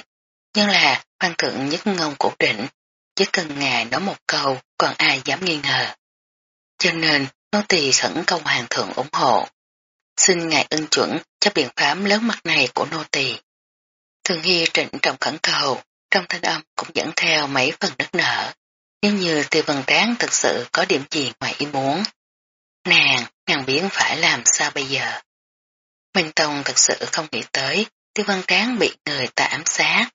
Nhưng là, hoàng thượng nhất ngôn cổ định, chỉ cần ngài nói một câu, còn ai dám nghi ngờ. Cho nên, nô tỳ khẩn cầu hoàng thượng ủng hộ. Xin ngài ân chuẩn cho biện pháp lớn mặt này của nô tỳ. Thường Hy trịnh trọng khẩn cầu, trong thanh âm cũng dẫn theo mấy phần đất nở. Nếu như tiêu vân tán thực sự có điểm gì ngoài ý muốn. Nàng, nàng biến phải làm sao bây giờ? Minh Tông thực sự không nghĩ tới tiêu vân tán bị người ta ám sát.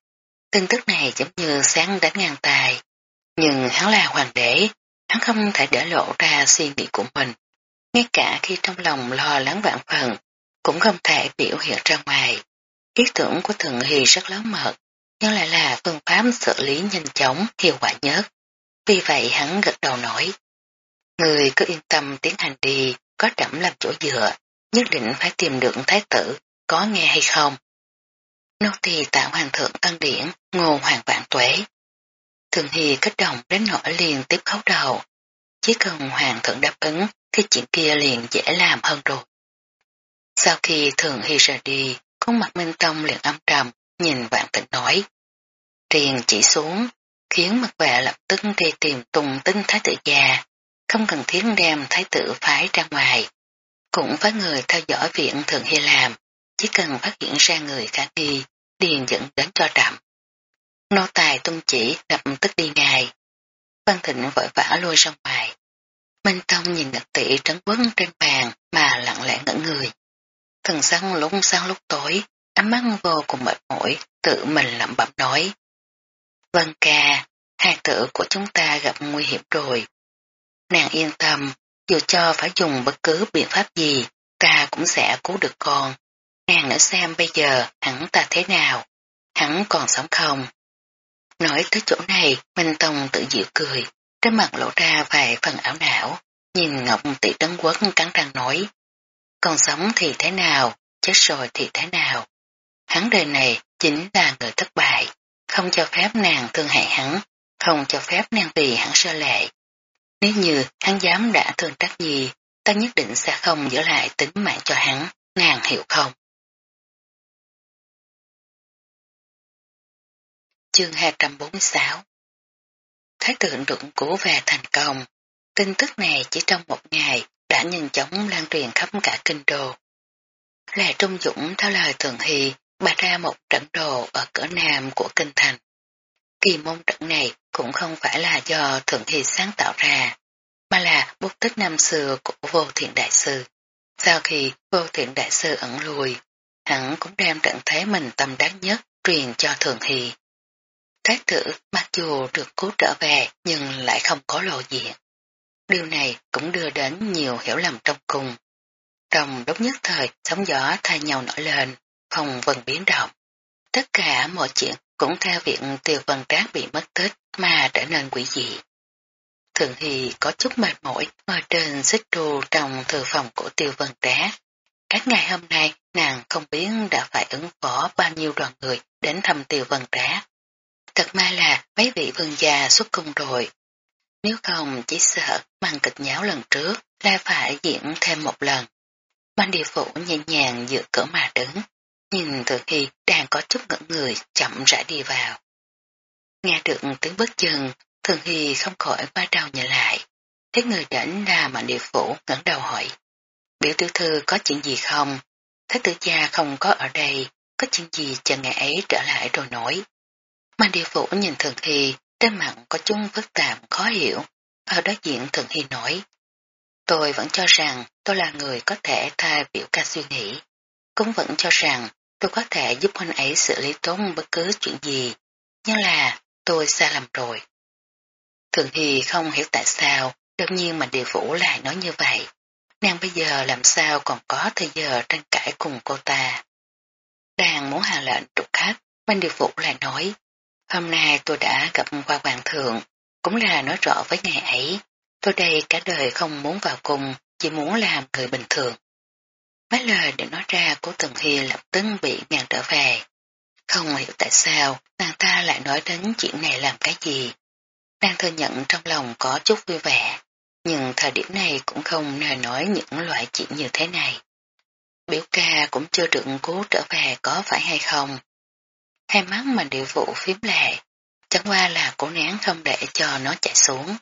Tin tức này giống như sáng đánh ngang tài. Nhưng hắn là hoàng đế, hắn không thể để lộ ra suy nghĩ của mình. Ngay cả khi trong lòng lo lắng vạn phần, cũng không thể biểu hiện ra ngoài. Ý tưởng của thượng Hy rất lớn mật, nhưng lại là phương pháp xử lý nhanh chóng, hiệu quả nhất. Vì vậy hắn gật đầu nói, Người cứ yên tâm tiến hành đi, có trẫm làm chỗ dựa, nhất định phải tìm được thái tử, có nghe hay không? Nô tỳ tạo hoàng thượng tân điển, ngô hoàng vạn tuế. Thường Hy kích động đến nỗi liền tiếp khấu đầu. Chỉ cần hoàng thượng đáp ứng thì chuyện kia liền dễ làm hơn rồi. Sau khi Thường Hy rời đi, khuôn mặt Minh Tông liền âm trầm, nhìn vạn tịch nói. Triền chỉ xuống, khiến mặt vệ lập tức đi tìm tùng tinh thái tử già, không cần thiết đem thái tử phái ra ngoài. Cũng phải người theo dõi viện thường hay làm, chỉ cần phát hiện ra người khả nghi, điền dẫn đến cho trạm. Nô tài tung chỉ lập tức đi ngài. Văn Thịnh vội vã lôi ra ngoài. Minh Tông nhìn ngật tỷ trấn quấn trên bàn mà lặng lẽ ngẩn người. Thần sáng lúc sáng lúc tối, ánh mắt vô cùng mệt mỏi, tự mình lẩm bẩm nói. Vân ca, hai tử của chúng ta gặp nguy hiểm rồi. Nàng yên tâm, dù cho phải dùng bất cứ biện pháp gì, ta cũng sẽ cứu được con. Nàng nữa xem bây giờ hắn ta thế nào. hắn còn sống không? Nói tới chỗ này, Minh Tông tự dịu cười, trên mặt lộ ra vài phần ảo não, nhìn Ngọc tỷ Trấn quốc cắn răng nói. Còn sống thì thế nào, chết rồi thì thế nào? Hắn đời này chính là người thất bại, không cho phép nàng thương hại hắn, không cho phép nàng vì hắn sơ lệ. Nếu như hắn dám đã thương trách gì, ta nhất định sẽ không giữ lại tính mạng cho hắn, nàng hiểu không? Chương 246 Thái tượng đụng cố về thành công. Tin tức này chỉ trong một ngày đã nhanh chóng lan truyền khắp cả kinh đô. Lệ Trung Dũng theo lời Thường Hy bày ra một trận đồ ở cửa nam của kinh thành. Kỳ môn trận này cũng không phải là do Thượng Hy sáng tạo ra, mà là bút tích năm xưa của vô thiện đại sư. Sau khi vô thiện đại sư ẩn lùi, hắn cũng đem trận thế mình tâm đắc nhất truyền cho thượng Hy. Thái tử mặc dù được cứu trở về nhưng lại không có lộ diện. Điều này cũng đưa đến nhiều hiểu lầm trong cùng. Trong đốc nhất thời, sóng gió thay nhau nổi lên, không vần biến động. Tất cả mọi chuyện cũng theo việc tiêu vân trác bị mất tích mà trở nên quỷ dị. Thường thì có chút mệt mỏi ngồi trên xích đu trong thư phòng của tiêu vân trác. Các ngày hôm nay nàng không biết đã phải ứng phó bao nhiêu đoàn người đến thăm tiêu vân trác. Thật may là mấy vị vương gia xuất cung rồi. Nếu không chỉ sợ màn kịch nháo lần trước là phải diễn thêm một lần. Ban địa phủ nhẹ nhàng dựa cửa mà đứng, nhìn từ khi đang có chút ngẩn người chậm rãi đi vào. Nghe được tiếng bước chân, thường hy không khỏi qua đầu nhìn lại. Thấy người đến là mạnh địa phủ ngẩng đầu hỏi. Biểu tiểu thư có chuyện gì không? thái tử cha không có ở đây, có chuyện gì chờ ngày ấy trở lại rồi nói. Mạnh địa phủ nhìn thường hy, trên mặt có chung phức tạp khó hiểu. Ở đối diện thường hy nói. Tôi vẫn cho rằng tôi là người có thể thay biểu ca suy nghĩ. Cũng vẫn cho rằng tôi có thể giúp anh ấy xử lý tốt bất cứ chuyện gì. Nhưng là tôi sai lầm rồi. Thường thì không hiểu tại sao, đương nhiên mà điều vũ lại nói như vậy. Nàng bây giờ làm sao còn có thời giờ tranh cãi cùng cô ta. Đang muốn hạ lệnh trục khách, Minh Điều Vũ lại nói, hôm nay tôi đã gặp qua hoàng thượng, cũng là nói rõ với ngày ấy, tôi đây cả đời không muốn vào cùng, chỉ muốn làm người bình thường. Mấy lời để nói ra của Tần Hi lập tức bị ngàn trở về. Không hiểu tại sao nàng ta lại nói đến chuyện này làm cái gì. Đang thừa nhận trong lòng có chút vui vẻ, nhưng thời điểm này cũng không nên nói những loại chuyện như thế này. Biểu ca cũng chưa được cố trở về có phải hay không. Hai mắt mà điệu vụ phím lệ, chẳng qua là cố nén không để cho nó chạy xuống.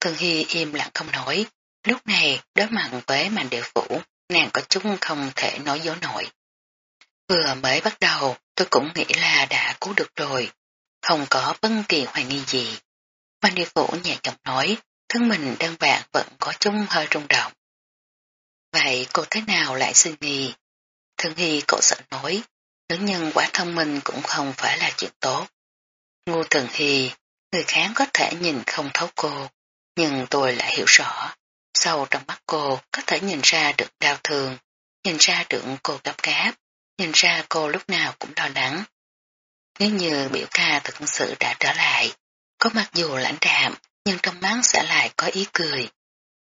Thường Hy im lặng không nói, lúc này đối mặt với màn điệu phủ, nàng có chút không thể nói dối nổi. Vừa mới bắt đầu, tôi cũng nghĩ là đã cứu được rồi, không có bất kỳ hoài nghi gì. Ban đi phủ nhẹ giọng nói, thân mình đơn bạc vẫn có chung hơi rung động. Vậy cô thế nào lại suy nghi? Thân hy cổ sợ nói, nữ nhân quả thông minh cũng không phải là chuyện tốt. ngu Thần Hy, người khác có thể nhìn không thấu cô, nhưng tôi lại hiểu rõ. Sâu trong mắt cô có thể nhìn ra được đau thương, nhìn ra được cô gấp gáp, nhìn ra cô lúc nào cũng lo lắng. Nếu như biểu ca thực sự đã trở lại, có mặc dù lãnh đạm, nhưng trong mắt sẽ lại có ý cười.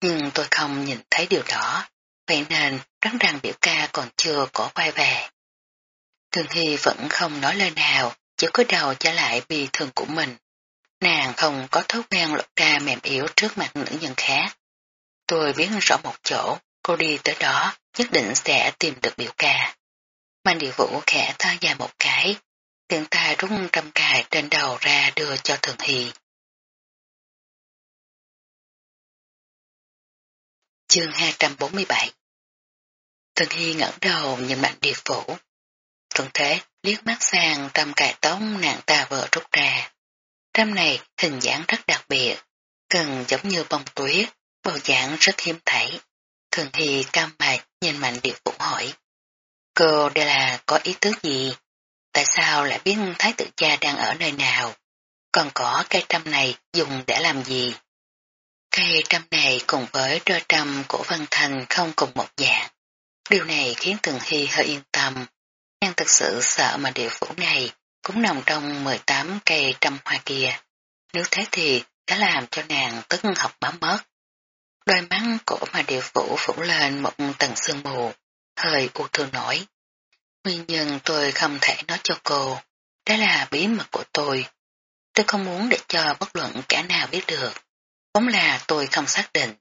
Nhưng tôi không nhìn thấy điều đó, vậy nên đoán rằng biểu ca còn chưa có quay về. Thường Hy vẫn không nói lời nào, chỉ có đầu trả lại bi thường của mình. Nàng không có thói quen lột ra mềm yếu trước mặt nữ nhân khác. Tôi biết rõ một chỗ, cô đi tới đó, nhất định sẽ tìm được biểu ca. Mang địa vũ khẽ tha dài một cái, tiện tay rút trăm cài trên đầu ra đưa cho Thường Hy. Chương 247 Thường Hy ngẩng đầu nhìn mạnh địa phủ. Thuận thế liếc mắt sang trăm cài tóc nàng ta vừa rút ra. Trăm này hình dáng rất đặc biệt, cần giống như bông tuyết, Bầu dạng rất hiếm thấy. Thường thì cam mày nhìn mạnh điệp cũng hỏi. Cô đây là có ý tứ gì? Tại sao lại biết thái tử cha đang ở nơi nào? Còn có cây trăm này dùng để làm gì? Cây trăm này cùng với rơ trăm của Văn Thành không cùng một dạng. Điều này khiến Thường Hy hơi yên tâm. Nàng thực sự sợ mà địa phủ này cũng nằm trong 18 cây trăm hoa kia. Nếu thế thì đã làm cho nàng tức học bám mất. Đôi mắt cổ mà địa phủ phủ lên một tầng sương mù, hơi u thương nổi. Nguyên nhân tôi không thể nói cho cô, đó là bí mật của tôi. Tôi không muốn để cho bất luận kẻ nào biết được. Vốn là tôi không xác định.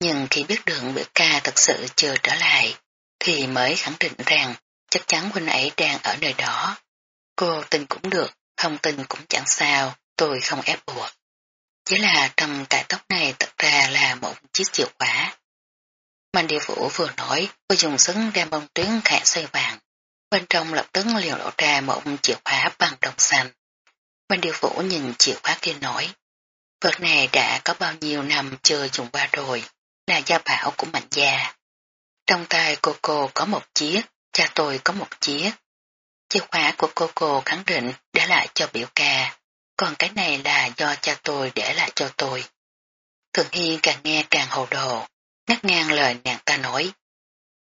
Nhưng khi biết được biểu ca thật sự chưa trở lại, thì mới khẳng định rằng chắc chắn huynh ấy đang ở nơi đó. Cô tin cũng được, không tin cũng chẳng sao, tôi không ép buộc. Chỉ là trong cái tóc này thật ra là một chiếc chìa khóa. Mạnh địa vũ vừa nói, vừa dùng sức đem bông tuyến khẽ xoay vàng. Bên trong lập tức liền lộ ra một chìa khóa bằng đồng xanh. Mạnh địa vũ nhìn chìa khóa kia nói. Vật này đã có bao nhiêu năm chưa dùng qua rồi, là gia bảo của mạnh gia. Trong tay cô cô có một chiếc, cha tôi có một chiếc. Chìa khóa của cô cô khẳng định để lại cho biểu ca, còn cái này là do cha tôi để lại cho tôi. Thường Hy càng nghe càng hồ đồ, ngắt ngang lời nàng ta nói.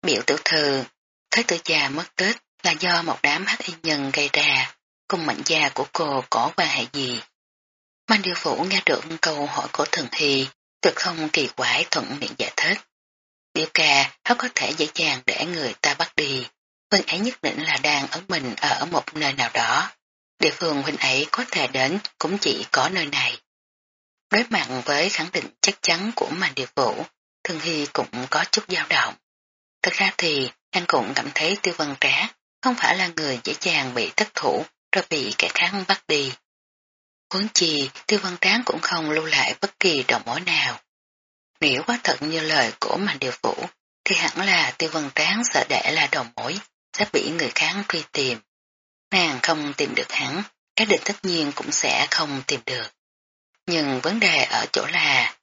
Biểu tử thư, thế tử già mất tích là do một đám hắc y nhân gây ra, cùng mệnh gia của cô có quan hệ gì. Mang điều phủ nghe được câu hỏi của Thường Hy, tuyệt không kỳ quái thuận miệng giải thích. Biểu ca, hắn có thể dễ dàng để người ta bắt đi. Vân ấy nhất định là đang ở mình ở một nơi nào đó. Địa phương huynh ấy có thể đến cũng chỉ có nơi này. Đối mặt với khẳng định chắc chắn của màn địa vũ, Thương Hy cũng có chút dao động. Thật ra thì anh cũng cảm thấy tiêu vân trá không phải là người dễ dàng bị thất thủ rồi bị kẻ khác bắt đi. Huống chi tiêu vân tráng cũng không lưu lại bất kỳ đầu mối nào. Nếu quá thật như lời của Mạnh Điều Vũ, thì hẳn là tiêu vân tráng sợ để là đầu mối, sẽ bị người khác truy tìm. Nàng không tìm được hắn, các định tất nhiên cũng sẽ không tìm được. Nhưng vấn đề ở chỗ là,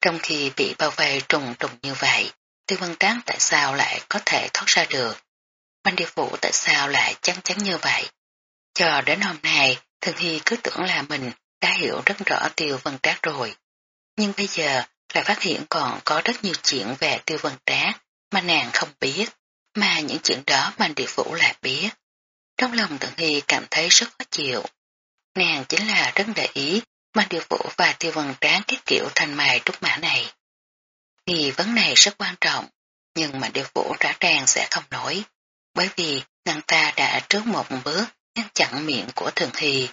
trong khi bị bao vây trùng trùng như vậy, tiêu vân tráng tại sao lại có thể thoát ra được? Mạnh địa Vũ tại sao lại chắn chắn như vậy? Cho đến hôm nay, Thường Hy cứ tưởng là mình đã hiểu rất rõ tiêu vân trác rồi. Nhưng bây giờ lại phát hiện còn có rất nhiều chuyện về tiêu vân trác mà nàng không biết, mà những chuyện đó mà địa phủ lại biết. Trong lòng Thượng Hy cảm thấy rất khó chịu. Nàng chính là rất để ý mà điều vũ và tiêu vân tráng cái kiểu thành mài trúc mã này. Nghi vấn này rất quan trọng, nhưng mà điều vũ rõ ràng sẽ không nổi, bởi vì nàng ta đã trước một bước ngăn chặn miệng của Thường Hy,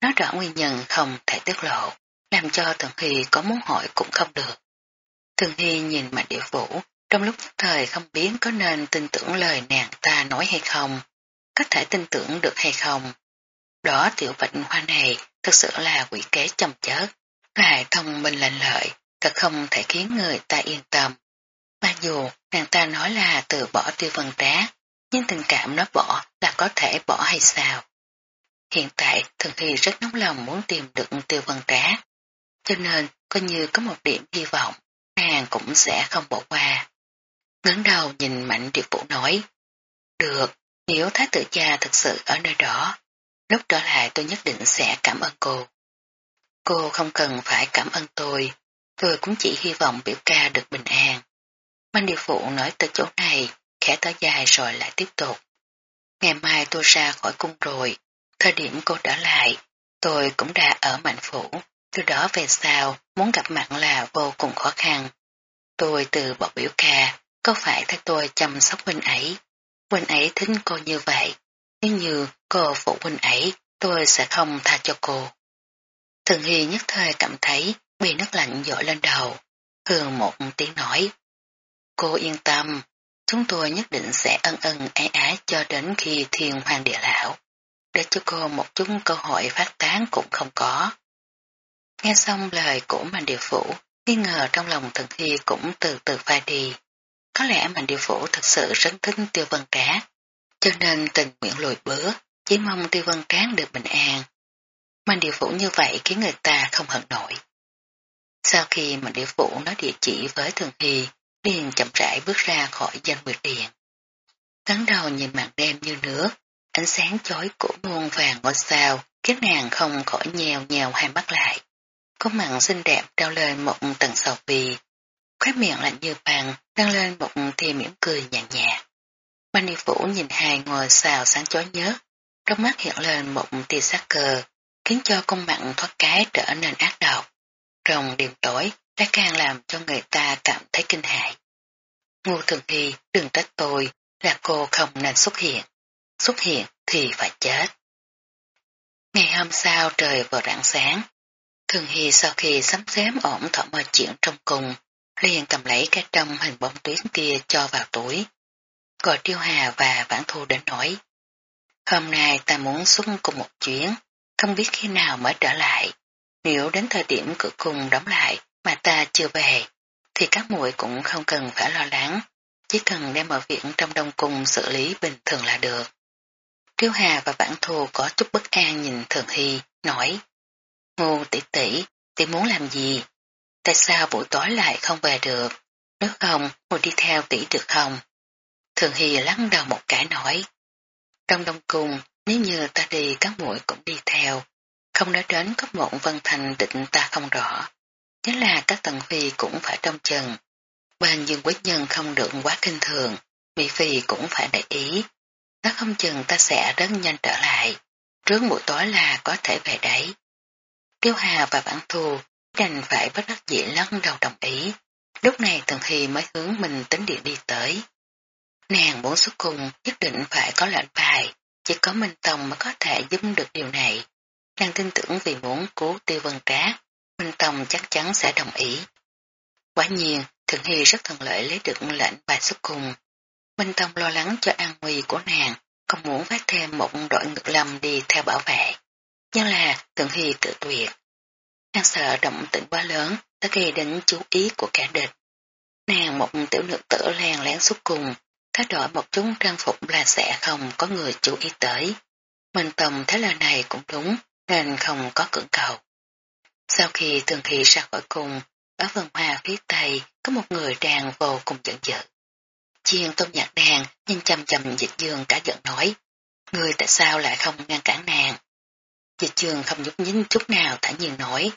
nói rõ nguyên nhân không thể tiết lộ, làm cho Thường Hy có muốn hỏi cũng không được. Thường Hy nhìn mặt địa vũ, trong lúc thời không biết có nên tin tưởng lời nàng ta nói hay không, có thể tin tưởng được hay không. Đó tiểu bệnh hoa này thật sự là quỷ kế chồng chết, lại thông minh lành lợi, thật không thể khiến người ta yên tâm. Mặc dù nàng ta nói là từ bỏ tiêu vân trá, nhưng tình cảm nó bỏ là có thể bỏ hay sao? Hiện tại Thường thì rất nóng lòng muốn tìm được tiêu vân trá, cho nên coi như có một điểm hy vọng, nàng cũng sẽ không bỏ qua. Ngấn đầu nhìn mạnh điệp vũ nói, được, nếu thái tử cha thực sự ở nơi đó, lúc trở lại tôi nhất định sẽ cảm ơn cô. Cô không cần phải cảm ơn tôi, tôi cũng chỉ hy vọng biểu ca được bình an. Minh Điều phụ nói từ chỗ này, khẽ thở dài rồi lại tiếp tục. Ngày mai tôi ra khỏi cung rồi, Thời điểm cô trở lại, tôi cũng đã ở mạnh phủ, từ đó về sau muốn gặp mặt là vô cùng khó khăn. Tôi từ bỏ biểu ca, có phải thay tôi chăm sóc huynh ấy. Huynh ấy thích cô như vậy, nếu như cô phụ huynh ấy, tôi sẽ không tha cho cô. Thường Hy nhất thời cảm thấy bị nước lạnh dội lên đầu, hương một tiếng nói. Cô yên tâm, chúng tôi nhất định sẽ ân ân ái ái cho đến khi thiên hoàng địa lão để cho cô một chút cơ hội phát tán cũng không có. Nghe xong lời của Mạnh Điều Phủ, nghi ngờ trong lòng Thần Hy cũng từ từ phai đi. Có lẽ Mạnh Điều Phủ thật sự rất thích Tiêu Vân Trác, cho nên tình nguyện lùi bước, chỉ mong Tiêu Vân Trác được bình an. Mạnh Điều Phủ như vậy khiến người ta không hận nổi. Sau khi Mạnh Điều Phủ nói địa chỉ với Thường Hy, liền chậm rãi bước ra khỏi danh nguyệt điện. Cắn đầu nhìn màn đêm như nước, Ánh sáng chói của muôn vàng ngôi sao khiến nàng không khỏi nhèo nhèo hai mắt lại. Có mặn xinh đẹp trao lên một tầng sầu bì. Khóe miệng lạnh như bằng đăng lên một tia mỉm cười nhàn nhạt. Mani Vũ nhìn hai ngồi xào sáng chói nhớ, trong mắt hiện lên một tia sắc cờ, khiến cho công mặn thoát cái trở nên ác độc. Trong đêm tối, đã càng làm cho người ta cảm thấy kinh hại. Ngô Thường Hy đừng trách tôi là cô không nên xuất hiện. Xuất hiện thì phải chết. Ngày hôm sau trời vừa rạng sáng, Thường Hy sau khi sắm xém ổn thỏa mọi chuyện trong cùng, liền cầm lấy cái trong hình bóng tuyến kia cho vào túi. Gọi Tiêu Hà và Vãn Thu đến nói. Hôm nay ta muốn xuống cùng một chuyến, không biết khi nào mới trở lại. Nếu đến thời điểm cửa cùng đóng lại mà ta chưa về, thì các muội cũng không cần phải lo lắng, chỉ cần đem mọi việc trong đông cung xử lý bình thường là được. Tiêu Hà và Vãn Thu có chút bất an nhìn Thường Hy, nói Ngô tỷ tỷ, tỷ muốn làm gì? Tại sao buổi tối lại không về được? Nếu không, muốn đi theo tỷ được không? Thường Hy lắng đầu một cái nói. Trong đông cung, nếu như ta đi các muội cũng đi theo. Không nói đến cấp mộng vân thành định ta không rõ. Nhất là các tầng phi cũng phải trong chừng. Bên dương quý nhân không được quá kinh thường, mỹ phi cũng phải để ý. Nó không chừng ta sẽ rất nhanh trở lại. Trước buổi tối là có thể về đấy. Tiêu Hà và Bản Thù đành phải bất đắc dĩ lắc đầu đồng ý. Lúc này Tần Hy mới hướng mình tính điện đi tới. Nàng muốn xuất cùng nhất định phải có lệnh bài, chỉ có Minh Tông mới có thể giúp được điều này. Nàng tin tưởng vì muốn cứu tiêu vân trác, Minh Tông chắc chắn sẽ đồng ý. Quả nhiên, Thường Hy rất thuận lợi lấy được lệnh bài xuất cùng. Minh Tông lo lắng cho an nguy của nàng, không muốn phát thêm một đội ngực lâm đi theo bảo vệ. Nhưng là Thường Hy tự tuyệt. Nàng sợ động tĩnh quá lớn đã gây đến chú ý của cả địch. Nàng một tiểu nữ tử lèn lén xuất cùng, thay đổi một chút trang phục là sẽ không có người chú ý tới. Minh tầm thấy lời này cũng đúng, nên không có cưỡng cầu. Sau khi thường thị ra khỏi cùng, ở vườn hoa phía tây có một người đang vô cùng giận dữ. Chiên tôn nhạc đàn nhìn chầm chầm dịch dương cả giận nói, người tại sao lại không ngăn cản nàng? Dịch trường không nhúc nhích chút nào thả nhiên nói.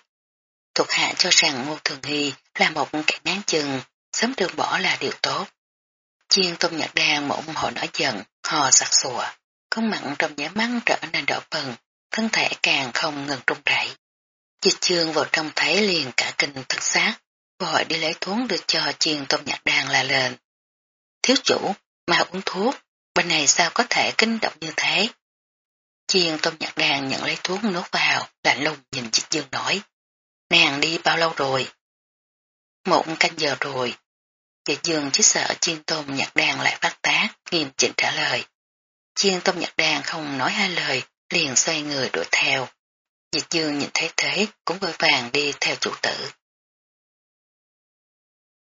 Thuộc hạ cho rằng Ngô Thường Hy là một kẻ ngán chừng, sớm được bỏ là điều tốt. Chiên tôn nhật đan mộng họ nổi giận, hò sặc sùa, con mặn trong nhá mắt trở nên đỏ bừng, thân thể càng không ngừng trung rẩy. Dịch chương vào trong thấy liền cả kinh thất xác, vội đi lấy thuốc đưa cho chiên tôn nhạc đàn là lên. Thiếu chủ, mà uống thuốc, bên này sao có thể kinh động như thế? Chiên tôn nhạc đàn nhận lấy thuốc nuốt vào, lạnh lùng nhìn dịch dương nói. Nàng đi bao lâu rồi? Một canh giờ rồi. Dịch dương chỉ sợ chiên tôm nhạc đàn lại phát tác, nghiêm chỉnh trả lời. Chiên tôm nhạc đàn không nói hai lời, liền xoay người đuổi theo. Dịch dương nhìn thấy thế cũng vội vàng đi theo chủ tử.